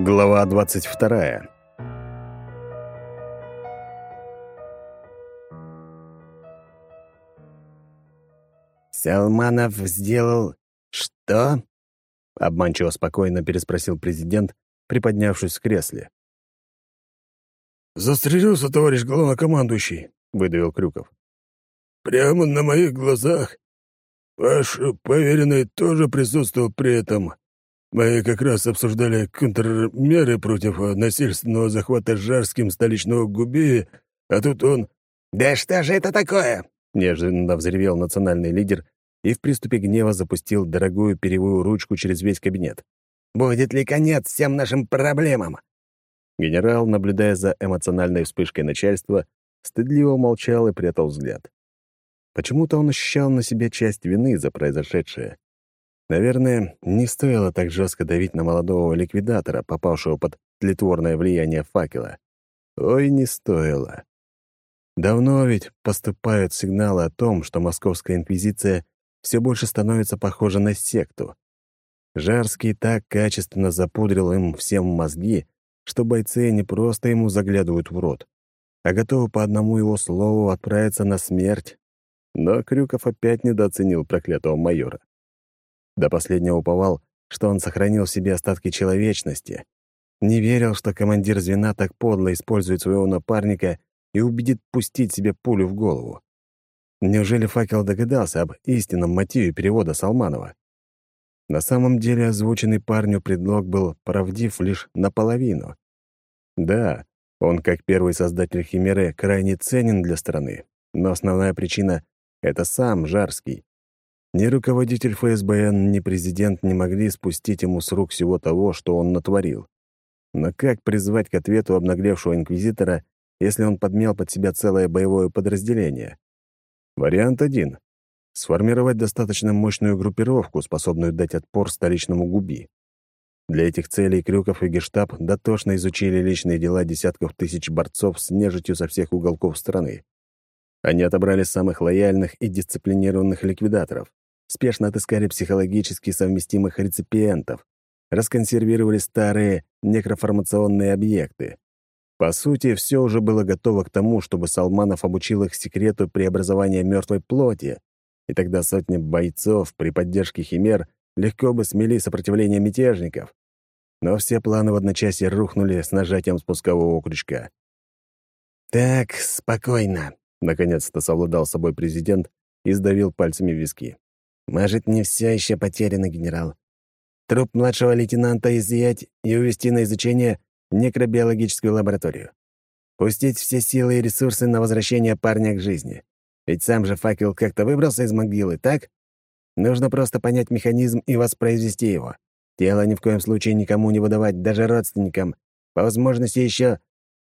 Глава 22. «Салманов сделал... что?» — обманчиво спокойно переспросил президент, приподнявшись в кресле. «Застрелился, товарищ главнокомандующий», — выдавил Крюков. «Прямо на моих глазах. Ваш поверенный тоже присутствовал при этом. Мы как раз обсуждали контрмеры против насильственного захвата Жарским столичного губея, а тут он...» «Да что же это такое?» — неожиданно взревел национальный лидер и в приступе гнева запустил дорогую перьевую ручку через весь кабинет. «Будет ли конец всем нашим проблемам?» Генерал, наблюдая за эмоциональной вспышкой начальства, стыдливо молчал и прятал взгляд. Почему-то он ощущал на себе часть вины за произошедшее. Наверное, не стоило так жестко давить на молодого ликвидатора, попавшего под тлетворное влияние факела. Ой, не стоило. Давно ведь поступают сигналы о том, что московская инквизиция все больше становится похожа на секту. Жарский так качественно запудрил им всем мозги, что бойцы не просто ему заглядывают в рот, а готовы по одному его слову отправиться на смерть. Но Крюков опять недооценил проклятого майора. До последнего уповал, что он сохранил в себе остатки человечности. Не верил, что командир звена так подло использует своего напарника и убедит пустить себе пулю в голову. Неужели факел догадался об истинном мотиве перевода Салманова? На самом деле озвученный парню предлог был правдив лишь наполовину. Да, он, как первый создатель Химеры, крайне ценен для страны, но основная причина — это сам Жарский. Ни руководитель ФСБН, ни президент не могли спустить ему с рук всего того, что он натворил. Но как призвать к ответу обнаглевшего инквизитора, если он подмел под себя целое боевое подразделение? Вариант один — сформировать достаточно мощную группировку, способную дать отпор столичному губи. Для этих целей Крюков и Гештаб дотошно изучили личные дела десятков тысяч борцов с нежитью со всех уголков страны. Они отобрали самых лояльных и дисциплинированных ликвидаторов, спешно отыскали психологически совместимых реципиентов, расконсервировали старые некроформационные объекты. По сути, все уже было готово к тому, чтобы Салманов обучил их секрету преобразования мертвой плоти, и тогда сотни бойцов при поддержке химер легко бы смели сопротивление мятежников. Но все планы в одночасье рухнули с нажатием спускового крючка. «Так, спокойно», — наконец-то совладал собой президент и сдавил пальцами виски. Может, не все еще потеряно, генерал. Труп младшего лейтенанта изъять и увезти на изучение в некробиологическую лабораторию. Пустить все силы и ресурсы на возвращение парня к жизни. Ведь сам же факел как-то выбрался из могилы, так? Нужно просто понять механизм и воспроизвести его. Тело ни в коем случае никому не выдавать, даже родственникам. По возможности еще...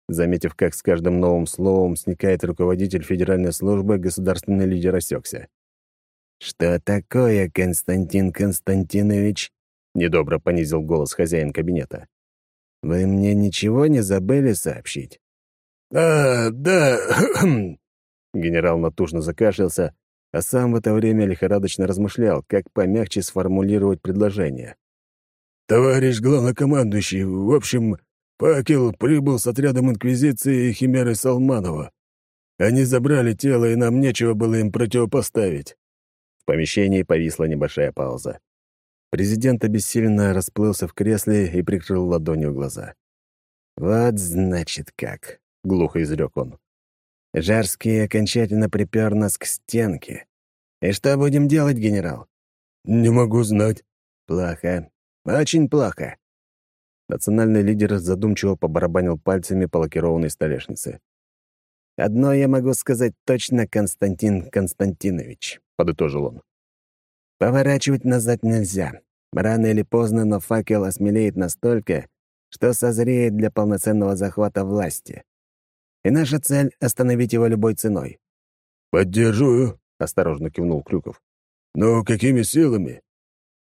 Заметив, как с каждым новым словом сникает руководитель федеральной службы, государственный лидер осекся. «Что такое, Константин Константинович?» — недобро понизил голос хозяин кабинета. «Вы мне ничего не забыли сообщить?» «А, да...» Генерал натужно закашлялся, а сам в это время лихорадочно размышлял, как помягче сформулировать предложение. «Товарищ главнокомандующий, в общем, Факел прибыл с отрядом Инквизиции и Химеры Салманова. Они забрали тело, и нам нечего было им противопоставить. В помещении повисла небольшая пауза. Президент обессиленно расплылся в кресле и прикрыл ладонью глаза. «Вот значит как», — глухо изрек он. «Жарский окончательно припер нас к стенке. И что будем делать, генерал?» «Не могу знать». «Плохо. Очень плохо». Национальный лидер задумчиво побарабанил пальцами по лакированной столешнице. «Одно я могу сказать точно, Константин Константинович», — подытожил он. «Поворачивать назад нельзя. Рано или поздно, но факел осмелеет настолько, что созреет для полноценного захвата власти. И наша цель — остановить его любой ценой». «Поддерживаю», — осторожно кивнул Крюков. «Но какими силами?»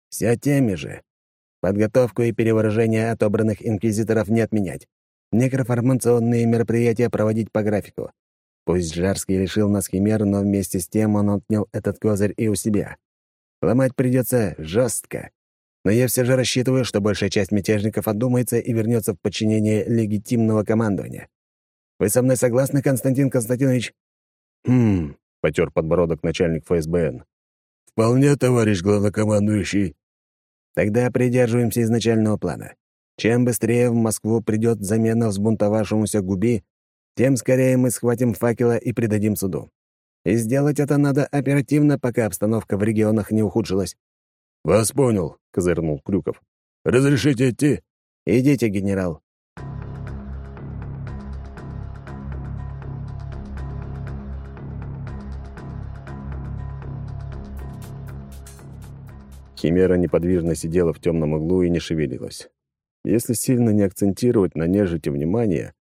«Все теми же. Подготовку и перевооружение отобранных инквизиторов не отменять. Некроформационные мероприятия проводить по графику. Пусть Жарский лишил нас химер, но вместе с тем он отнял этот козырь и у себя. Ломать придется жестко. но я все же рассчитываю, что большая часть мятежников отдумается и вернется в подчинение легитимного командования. Вы со мной согласны, Константин Константинович?» «Хм...» — потер подбородок начальник ФСБН. «Вполне, товарищ главнокомандующий». «Тогда придерживаемся изначального плана. Чем быстрее в Москву придет замена взбунтовавшемуся губи, тем скорее мы схватим факела и предадим суду. И сделать это надо оперативно, пока обстановка в регионах не ухудшилась». «Вас понял», — козырнул Крюков. «Разрешите идти?» «Идите, генерал». Химера неподвижно сидела в темном углу и не шевелилась. Если сильно не акцентировать на нежити внимание,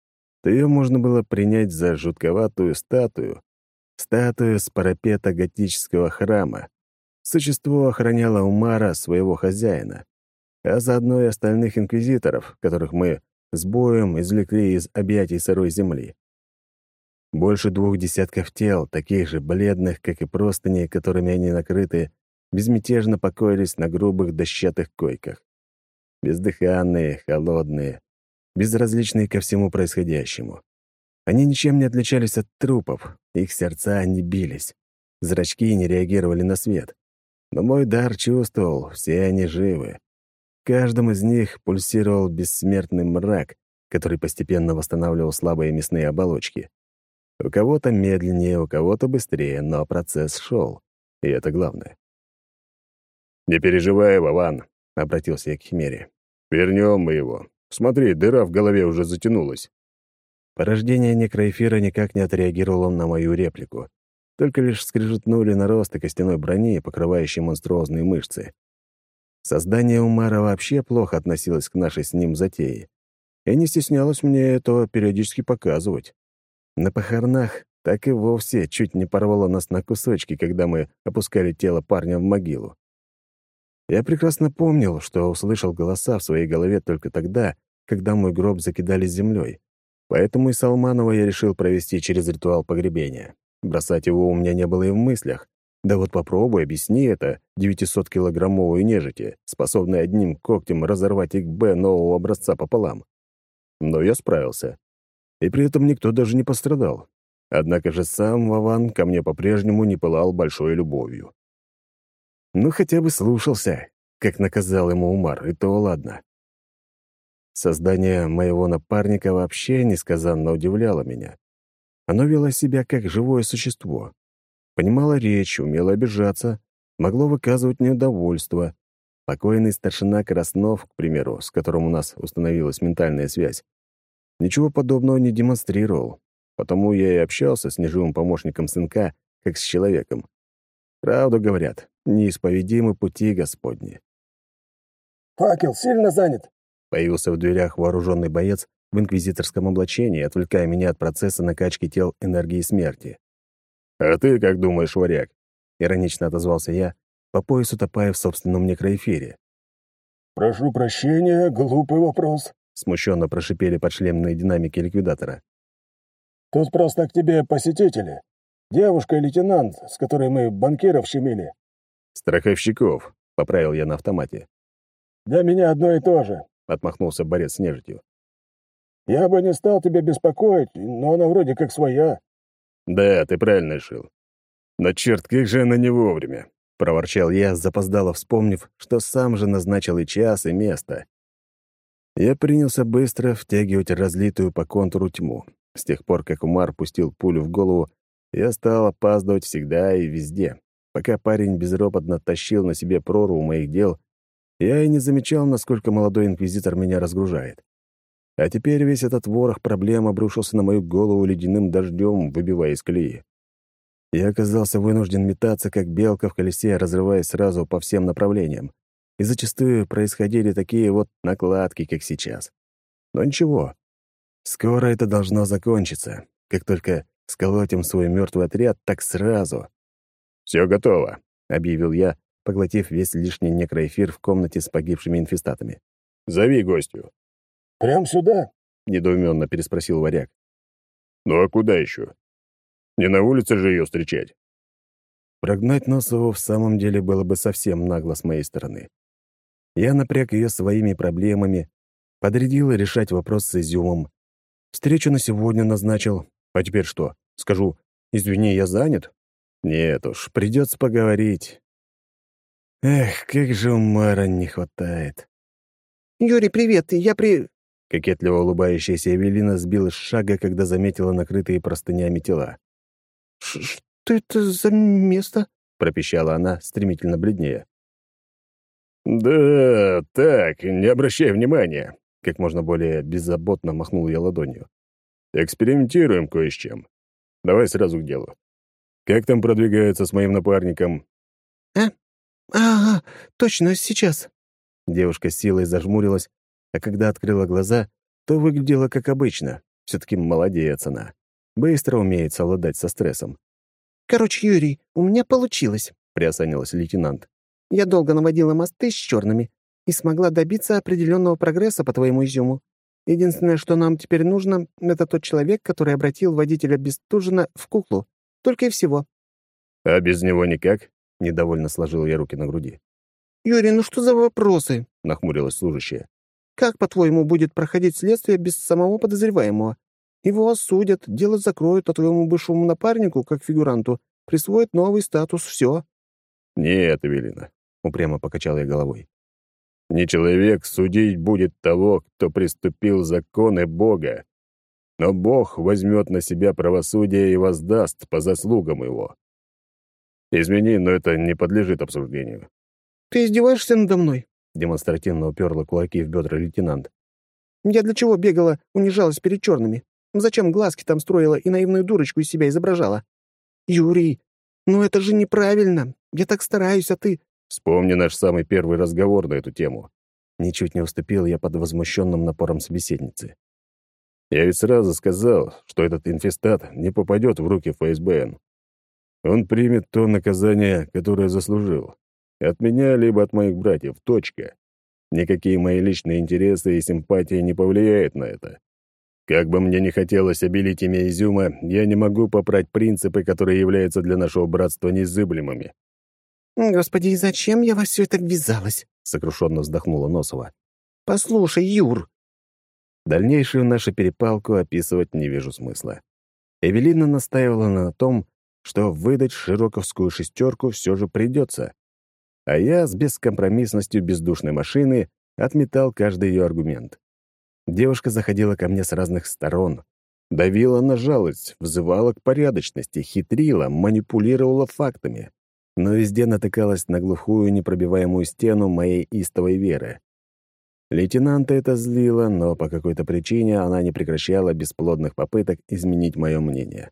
то ее можно было принять за жутковатую статую, статую с парапета готического храма. Существо охраняло Умара, своего хозяина, а заодно и остальных инквизиторов, которых мы с боем извлекли из объятий сырой земли. Больше двух десятков тел, таких же бледных, как и простыни, которыми они накрыты, безмятежно покоились на грубых дощатых койках. Бездыханные, холодные, безразличные ко всему происходящему. Они ничем не отличались от трупов, их сердца не бились, зрачки не реагировали на свет. Но мой дар чувствовал, все они живы. В каждом из них пульсировал бессмертный мрак, который постепенно восстанавливал слабые мясные оболочки. У кого-то медленнее, у кого-то быстрее, но процесс шел, и это главное. «Не переживай, Вован», — обратился я к Химере. «Вернем мы его. Смотри, дыра в голове уже затянулась». Порождение некроэфира никак не отреагировало на мою реплику. Только лишь скрежетнули наросты костяной брони, покрывающей монструозные мышцы. Создание Умара вообще плохо относилось к нашей с ним затее. И не стеснялось мне этого периодически показывать. На похоронах так и вовсе чуть не порвало нас на кусочки, когда мы опускали тело парня в могилу. Я прекрасно помнил, что услышал голоса в своей голове только тогда, когда мой гроб закидали землей. Поэтому и Салманова я решил провести через ритуал погребения. Бросать его у меня не было и в мыслях. Да вот попробуй, объясни это 900-килограммовую нежити, способной одним когтем разорвать ИКБ нового образца пополам. Но я справился. И при этом никто даже не пострадал. Однако же сам Вован ко мне по-прежнему не пылал большой любовью. Ну, хотя бы слушался, как наказал ему Умар, и то ладно. Создание моего напарника вообще несказанно удивляло меня. Оно вело себя как живое существо. Понимало речь, умело обижаться, могло выказывать недовольство. Покойный старшина Краснов, к примеру, с которым у нас установилась ментальная связь, ничего подобного не демонстрировал, потому я и общался с неживым помощником сынка, как с человеком. Правду говорят, неисповедимы пути Господни. «Факел сильно занят?» Появился в дверях вооруженный боец в инквизиторском облачении, отвлекая меня от процесса накачки тел энергии смерти. «А ты как думаешь, варяг?» — иронично отозвался я, по пояс утопая в собственном некроэфире. «Прошу прощения, глупый вопрос», — смущенно прошипели подшлемные динамики ликвидатора. «Тут просто к тебе посетители. Девушка и лейтенант, с которой мы банкиров щемили. «Страховщиков», — поправил я на автомате. «Для меня одно и то же», — отмахнулся борец с нежитью. «Я бы не стал тебя беспокоить, но она вроде как своя». «Да, ты правильно решил. Но черт, как же она не вовремя», — проворчал я, запоздало вспомнив, что сам же назначил и час, и место. Я принялся быстро втягивать разлитую по контуру тьму. С тех пор, как Умар пустил пулю в голову, я стал опаздывать всегда и везде. Пока парень безропотно тащил на себе прорву моих дел, я и не замечал, насколько молодой инквизитор меня разгружает. А теперь весь этот ворох проблем обрушился на мою голову ледяным дождем, выбивая из колеи. Я оказался вынужден метаться, как белка в колесе, разрываясь сразу по всем направлениям. И зачастую происходили такие вот накладки, как сейчас. Но ничего. Скоро это должно закончиться. Как только сколотим свой мертвый отряд, так сразу. «Все готово», — объявил я, поглотив весь лишний некроэфир в комнате с погибшими инфестатами. «Зови гостю». «Прям сюда?» — недоуменно переспросил варяг. «Ну а куда еще? Не на улице же ее встречать». Прогнать Носову в самом деле было бы совсем нагло с моей стороны. Я напряг ее своими проблемами, подрядил решать вопрос с изюмом. Встречу на сегодня назначил. А теперь что? Скажу, извини, я занят? Нет уж, придется поговорить. Эх, как же ума не хватает. «Юрий, привет, я при...» Кокетливо улыбающаяся Эвелина сбилась с шага, когда заметила накрытые простынями тела. «Что это за место?» — пропищала она, стремительно бледнее. «Да, так, не обращай внимания», — как можно более беззаботно махнул я ладонью. «Экспериментируем кое с чем. Давай сразу к делу. Как там продвигается с моим напарником?» «А? Ага, точно, сейчас». Девушка с силой зажмурилась, а когда открыла глаза, то выглядела как обычно. все таки молодец она. Быстро умеет совладать со стрессом. «Короче, Юрий, у меня получилось», — приосанилась лейтенант. «Я долго наводила мосты с черными и смогла добиться определенного прогресса по твоему изюму. Единственное, что нам теперь нужно, это тот человек, который обратил водителя Бестужина в куклу. Только и всего». «А без него никак?» — недовольно сложил я руки на груди. «Юрий, ну что за вопросы?» — нахмурилась служащая. «Как, по-твоему, будет проходить следствие без самого подозреваемого? Его осудят, дело закроют, а твоему бывшему напарнику, как фигуранту, присвоят новый статус, все. «Нет, Эвелина», — упрямо покачал я головой. «Не человек судить будет того, кто приступил законы Бога, но Бог возьмет на себя правосудие и воздаст по заслугам его. Измени, но это не подлежит обсуждению». «Ты издеваешься надо мной?» — демонстративно уперла кулаки в бедра лейтенант. «Я для чего бегала, унижалась перед черными? Зачем глазки там строила и наивную дурочку из себя изображала? Юрий, ну это же неправильно. Я так стараюсь, а ты...» Вспомни наш самый первый разговор на эту тему. Ничуть не уступил я под возмущенным напором собеседницы. Я ведь сразу сказал, что этот инфестат не попадет в руки ФСБН. Он примет то наказание, которое заслужил. От меня, либо от моих братьев. Точка. Никакие мои личные интересы и симпатии не повлияют на это. Как бы мне ни хотелось обелить имя Изюма, я не могу попрать принципы, которые являются для нашего братства незыблемыми. «Господи, и зачем я во все это ввязалась?» — сокрушенно вздохнула Носова. «Послушай, Юр!» Дальнейшую нашу перепалку описывать не вижу смысла. Эвелина настаивала на том, что выдать широковскую шестерку все же придется. А я с бескомпромиссностью бездушной машины отметал каждый ее аргумент. Девушка заходила ко мне с разных сторон, давила на жалость, взывала к порядочности, хитрила, манипулировала фактами, но везде натыкалась на глухую непробиваемую стену моей истовой веры. Лейтенанта это злило, но по какой-то причине она не прекращала бесплодных попыток изменить мое мнение.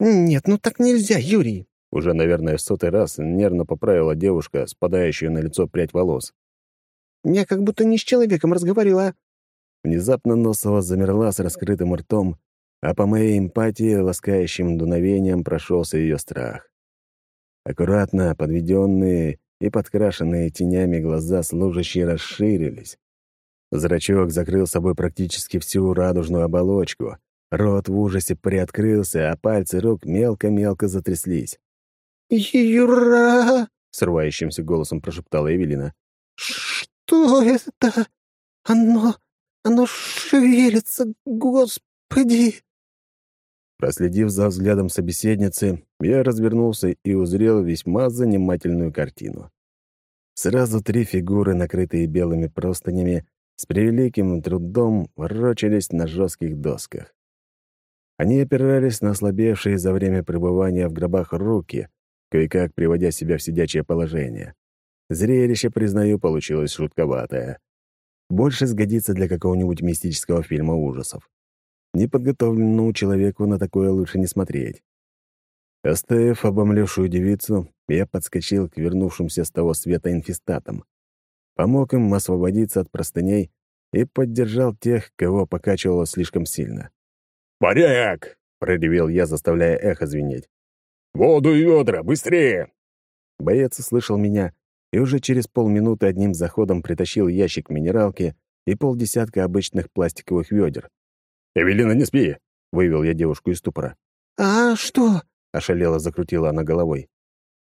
«Нет, ну так нельзя, Юрий!» Уже, наверное, в сотый раз нервно поправила девушка, спадающую на лицо прядь волос. Я как будто не с человеком разговаривала». Внезапно Носова замерла с раскрытым ртом, а по моей эмпатии ласкающим дуновением прошелся ее страх. Аккуратно подведенные и подкрашенные тенями глаза служащие расширились. Зрачок закрыл собой практически всю радужную оболочку. Рот в ужасе приоткрылся, а пальцы рук мелко-мелко затряслись. «Юра!» — срывающимся голосом прошептала Эвелина. «Что это? Оно... оно шевелится, господи!» Проследив за взглядом собеседницы, я развернулся и узрел весьма занимательную картину. Сразу три фигуры, накрытые белыми простынями, с превеликим трудом ворочались на жестких досках. Они опирались на ослабевшие за время пребывания в гробах руки, кое-как приводя себя в сидячее положение. Зрелище, признаю, получилось шутковатое. Больше сгодится для какого-нибудь мистического фильма ужасов. Неподготовленному человеку на такое лучше не смотреть. Оставив обомлевшую девицу, я подскочил к вернувшимся с того света инфестатам. Помог им освободиться от простыней и поддержал тех, кого покачивало слишком сильно. «Порядок!» — проревел я, заставляя эхо звенеть. «Воду и ведра! Быстрее!» Боец услышал меня и уже через полминуты одним заходом притащил ящик минералки и полдесятка обычных пластиковых ведер. «Эвелина, не спи!» — вывел я девушку из ступора. «А что?» — ошалело закрутила она головой.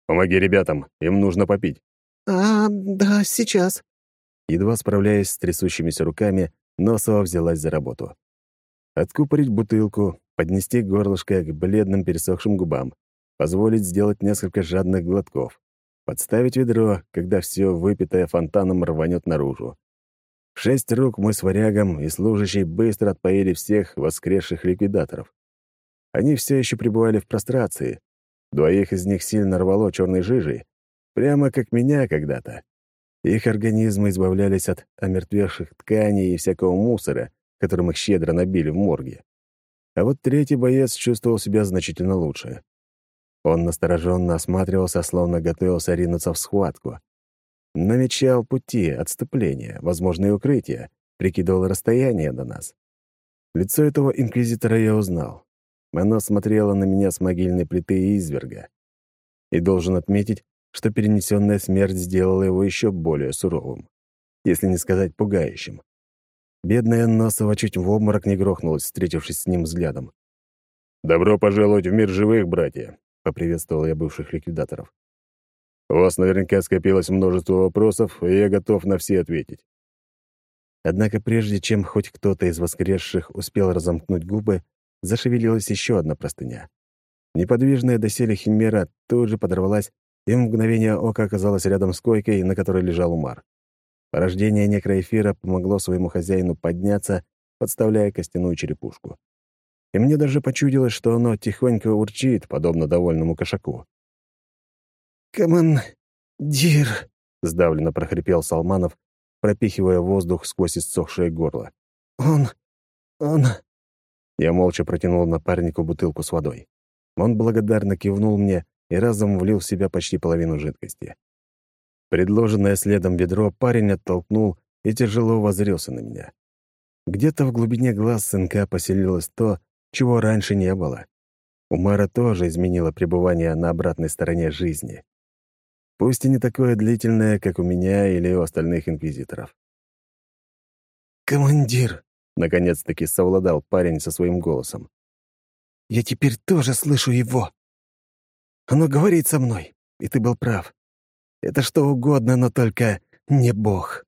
«Помоги ребятам, им нужно попить». «А, да, сейчас». Едва справляясь с трясущимися руками, Носова взялась за работу. Откупорить бутылку, поднести горлышко к бледным пересохшим губам, позволить сделать несколько жадных глотков, подставить ведро, когда все выпитое фонтаном рванет наружу. шесть рук мы с варягом и служащий быстро отпоили всех воскресших ликвидаторов. Они все еще пребывали в прострации. Двоих из них сильно рвало черной жижей, прямо как меня когда-то. Их организмы избавлялись от омертвевших тканей и всякого мусора, которым их щедро набили в морге. А вот третий боец чувствовал себя значительно лучше. Он настороженно осматривался, словно готовился ринуться в схватку. Намечал пути, отступления, возможные укрытия, прикидывал расстояние до нас. Лицо этого инквизитора я узнал. Оно смотрело на меня с могильной плиты изверга. И должен отметить, что перенесенная смерть сделала его еще более суровым, если не сказать пугающим. Бедная Носова чуть в обморок не грохнулась, встретившись с ним взглядом. «Добро пожаловать в мир живых, братья!» — поприветствовал я бывших ликвидаторов. «У вас наверняка скопилось множество вопросов, и я готов на все ответить». Однако прежде чем хоть кто-то из воскресших успел разомкнуть губы, зашевелилась еще одна простыня. Неподвижная доселе химера тут же подорвалась и в мгновение ока оказалась рядом с койкой, на которой лежал Умар. Порождение некроэфира помогло своему хозяину подняться, подставляя костяную черепушку. И мне даже почудилось, что оно тихонько урчит, подобно довольному кошаку. «Командир!» — сдавленно прохрипел Салманов, пропихивая воздух сквозь иссохшее горло. «Он... он...» Я молча протянул напарнику бутылку с водой. Он благодарно кивнул мне и разом влил в себя почти половину жидкости. Предложенное следом ведро парень оттолкнул и тяжело возрился на меня. Где-то в глубине глаз сынка поселилось то, чего раньше не было. У Мара тоже изменило пребывание на обратной стороне жизни. Пусть и не такое длительное, как у меня или у остальных инквизиторов. «Командир!» — наконец-таки совладал парень со своим голосом. «Я теперь тоже слышу его. Оно говорит со мной, и ты был прав. Это что угодно, но только не Бог».